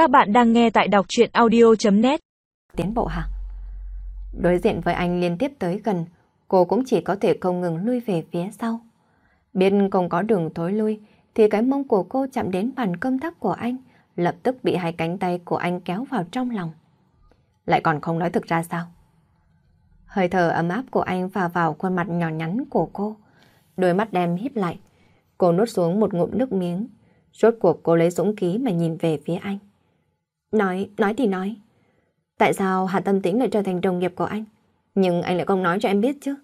Các bạn đang nghe tại đọc chuyện audio.net Tiến bộ hả? Đối diện với anh liên tiếp tới gần, cô cũng chỉ có thể không ngừng lui về phía sau. Biết không có đường thối lui, thì cái mông của cô chạm đến bàn công tác của anh, lập tức bị hai cánh tay của anh kéo vào trong lòng. Lại còn không nói thực ra sao? Hơi thở ấm áp của anh vào vào khuôn mặt nhỏ nhắn của cô. Đôi mắt đem híp lại. Cô nuốt xuống một ngụm nước miếng. Rốt cuộc cô lấy dũng khí mà nhìn về phía anh. Nói, nói thì nói. Tại sao Hạ Tâm Tĩnh lại trở thành đồng nghiệp của anh? Nhưng anh lại không nói cho em biết chứ.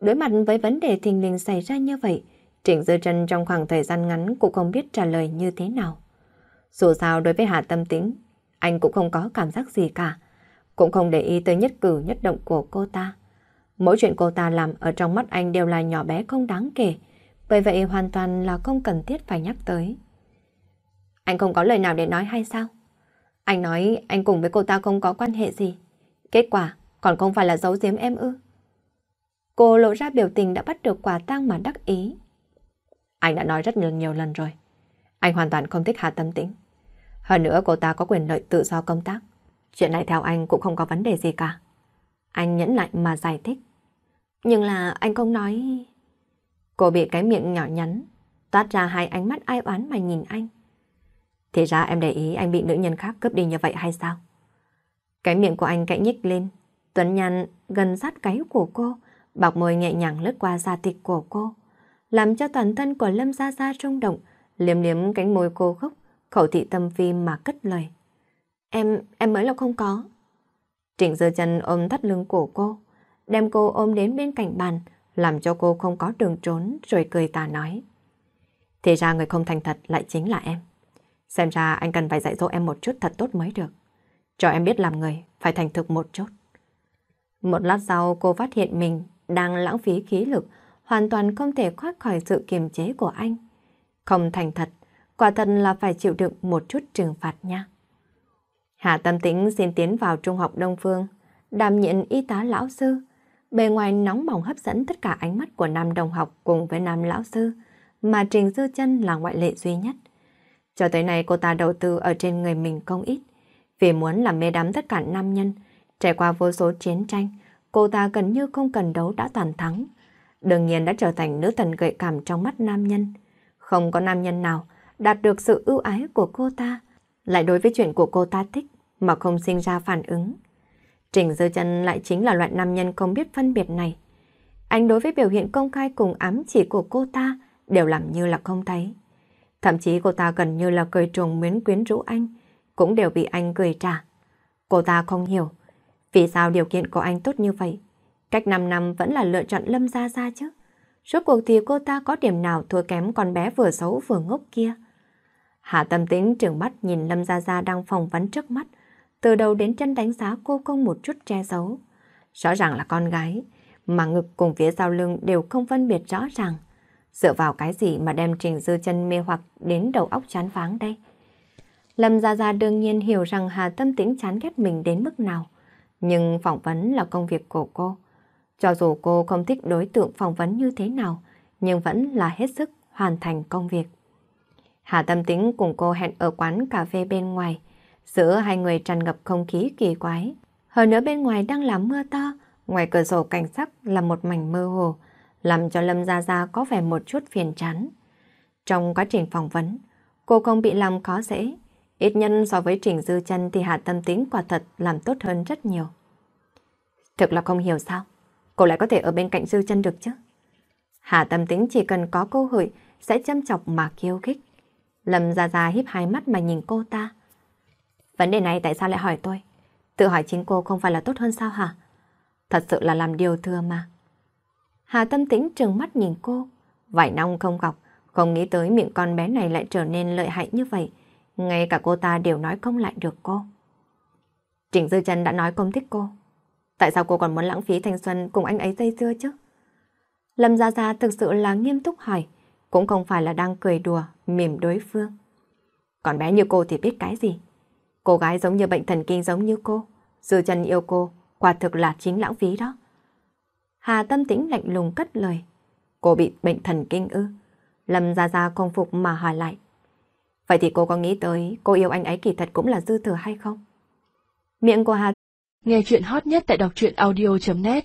Đối mặt với vấn đề thình lình xảy ra như vậy, Trịnh Dư Trân trong khoảng thời gian ngắn cũng không biết trả lời như thế nào. Dù sao đối với Hạ Tâm Tĩnh, anh cũng không có cảm giác gì cả, cũng không để ý tới nhất cử nhất động của cô ta. Mỗi chuyện cô ta làm ở trong mắt anh đều là nhỏ bé không đáng kể, bởi vậy hoàn toàn là không cần thiết phải nhắc tới. Anh không có lời nào để nói hay sao? Anh nói anh cùng với cô ta không có quan hệ gì. Kết quả còn không phải là giấu giếm em ư. Cô lộ ra biểu tình đã bắt được quả tang mà đắc ý. Anh đã nói rất nhiều nhiều lần rồi. Anh hoàn toàn không thích Hà Tâm Tĩnh. Hơn nữa cô ta có quyền lợi tự do công tác. Chuyện này theo anh cũng không có vấn đề gì cả. Anh nhẫn lại mà giải thích. Nhưng là anh không nói... Cô bị cái miệng nhỏ nhắn, toát ra hai ánh mắt ai oán mà nhìn anh. Thì ra em để ý anh bị nữ nhân khác cướp đi như vậy hay sao? Cái miệng của anh cạnh nhích lên, Tuấn nhan gần sát gáy của cô, bọc môi nhẹ nhàng lướt qua da thịt của cô, làm cho toàn thân của Lâm Gia Gia rung động, liếm liếm cánh môi cô khóc, khẩu thị tâm phi mà cất lời. Em, em mới là không có. Trịnh Dư chân ôm thắt lưng của cô, đem cô ôm đến bên cạnh bàn, làm cho cô không có đường trốn rồi cười tà nói. Thì ra người không thành thật lại chính là em. Xem ra anh cần phải dạy dỗ em một chút thật tốt mới được. Cho em biết làm người, phải thành thực một chút. Một lát sau cô phát hiện mình đang lãng phí khí lực, hoàn toàn không thể thoát khỏi sự kiềm chế của anh. Không thành thật, quả thật là phải chịu đựng một chút trừng phạt nha. Hạ Tâm Tĩnh xin tiến vào Trung học Đông Phương, đảm nhiệm y tá lão sư. Bề ngoài nóng bỏng hấp dẫn tất cả ánh mắt của nam đồng học cùng với nam lão sư, mà Trình Dư chân là ngoại lệ duy nhất. Cho tới nay cô ta đầu tư ở trên người mình không ít, vì muốn làm mê đắm tất cả nam nhân. Trải qua vô số chiến tranh, cô ta gần như không cần đấu đã toàn thắng. Đương nhiên đã trở thành nữ thần gợi cảm trong mắt nam nhân. Không có nam nhân nào đạt được sự ưu ái của cô ta, lại đối với chuyện của cô ta thích mà không sinh ra phản ứng. Trình Dư Chân lại chính là loại nam nhân không biết phân biệt này. Anh đối với biểu hiện công khai cùng ám chỉ của cô ta đều làm như là không thấy. Thậm chí cô ta gần như là cười trùng miến quyến rũ anh, cũng đều bị anh cười trả. Cô ta không hiểu, vì sao điều kiện của anh tốt như vậy? Cách 5 năm vẫn là lựa chọn Lâm Gia Gia chứ. Suốt cuộc thì cô ta có điểm nào thua kém con bé vừa xấu vừa ngốc kia? Hạ tâm tính trường mắt nhìn Lâm Gia Gia đang phỏng vấn trước mắt, từ đầu đến chân đánh giá cô không một chút che giấu. Rõ ràng là con gái, mà ngực cùng phía sau lưng đều không phân biệt rõ ràng. Dựa vào cái gì mà đem Trình Dư chân mê hoặc đến đầu óc chán váng đây? Lâm Gia Gia đương nhiên hiểu rằng Hà Tâm Tĩnh chán ghét mình đến mức nào. Nhưng phỏng vấn là công việc của cô. Cho dù cô không thích đối tượng phỏng vấn như thế nào, nhưng vẫn là hết sức hoàn thành công việc. Hà Tâm Tĩnh cùng cô hẹn ở quán cà phê bên ngoài. Giữa hai người tràn ngập không khí kỳ quái. Hơn nữa bên ngoài đang là mưa to, ngoài cửa sổ cảnh sắc là một mảnh mơ hồ, làm cho Lâm Gia Gia có vẻ một chút phiền chán. Trong quá trình phỏng vấn, cô không bị làm khó dễ. Ít nhân so với Trình Dư chân thì Hạ Tâm Tính quả thật làm tốt hơn rất nhiều. Thực là không hiểu sao, cô lại có thể ở bên cạnh Dư chân được chứ. Hạ Tâm Tính chỉ cần có cơ hội sẽ châm chọc mà khiêu khích. Lâm Gia Gia híp hai mắt mà nhìn cô ta. Vấn đề này tại sao lại hỏi tôi? Tự hỏi chính cô không phải là tốt hơn sao hả? Thật sự là làm điều thừa mà. Hà Tâm Tĩnh trừng mắt nhìn cô, vải nong không gọc, không nghĩ tới miệng con bé này lại trở nên lợi hại như vậy. Ngay cả cô ta đều nói không lại được cô. Trịnh Dư Trần đã nói không thích cô. Tại sao cô còn muốn lãng phí thanh xuân cùng anh ấy dây dưa chứ? Lâm Gia Gia thực sự là nghiêm túc hỏi, cũng không phải là đang cười đùa, mỉm đối phương. Còn bé như cô thì biết cái gì? Cô gái giống như bệnh thần kinh giống như cô, Dư Trần yêu cô, quả thực là chính lãng phí đó. Hà tâm tĩnh lạnh lùng cất lời. Cô bị bệnh thần kinh ư? Lâm Gia Gia không phục mà hỏi lại. Vậy thì cô có nghĩ tới cô yêu anh ấy kỳ thật cũng là dư thừa hay không? Miệng của Hà Nghe chuyện hot nhất tại đọc truyện audio.net